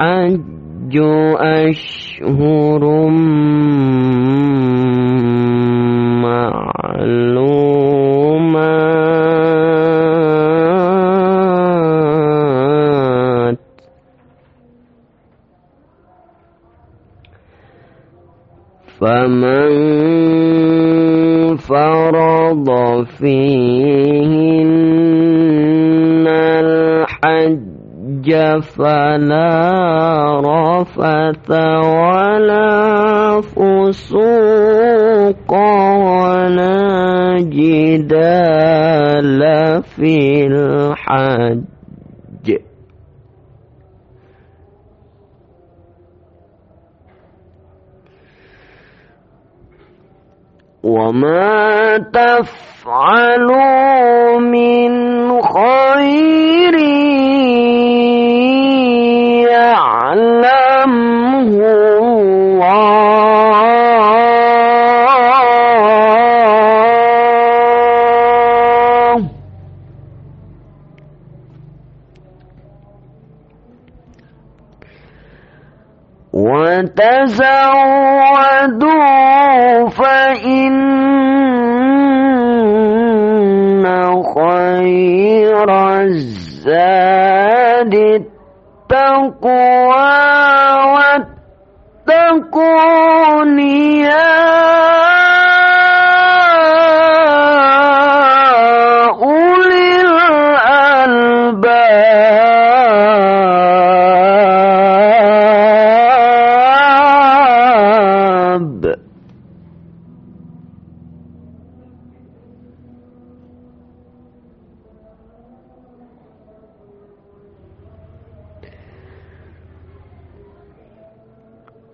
الحج أشهر معلومات. فمن فرض فيهن الحج فلا رفث ولا فسوق ولا جدال في الحج. وما تفعلوا من خير وتزودوا فإن خير الزاد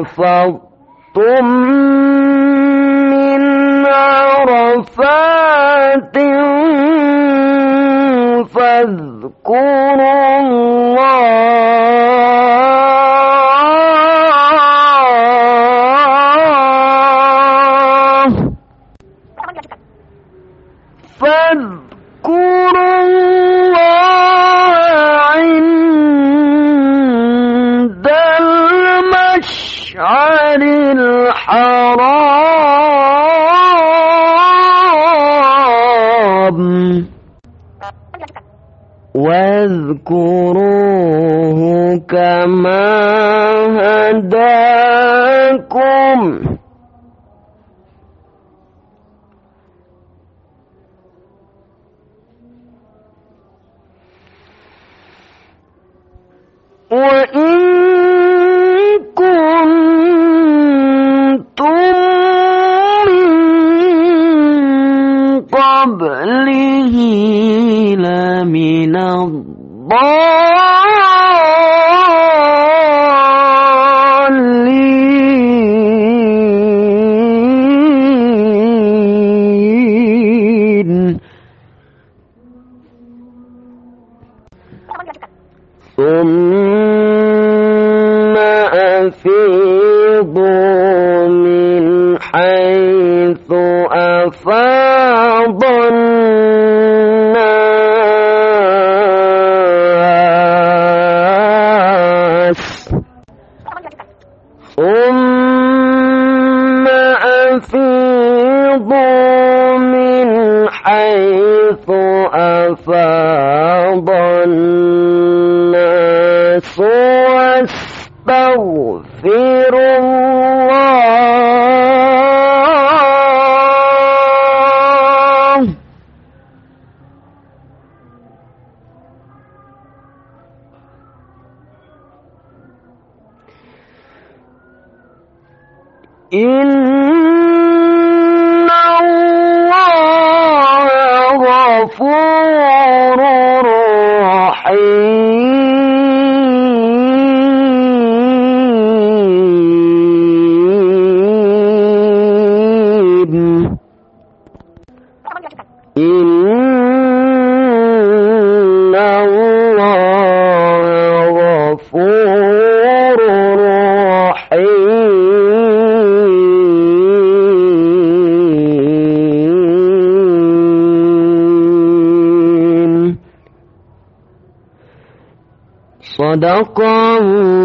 أفضتم من عرفات فاذكروا واذكروه كما هداكم. وإن كنتم من قبله الضالين. ثم أفيضوا من حيث يفيضوا من حيث أفاض الناس واستغفر الله. إن غفور صدق الله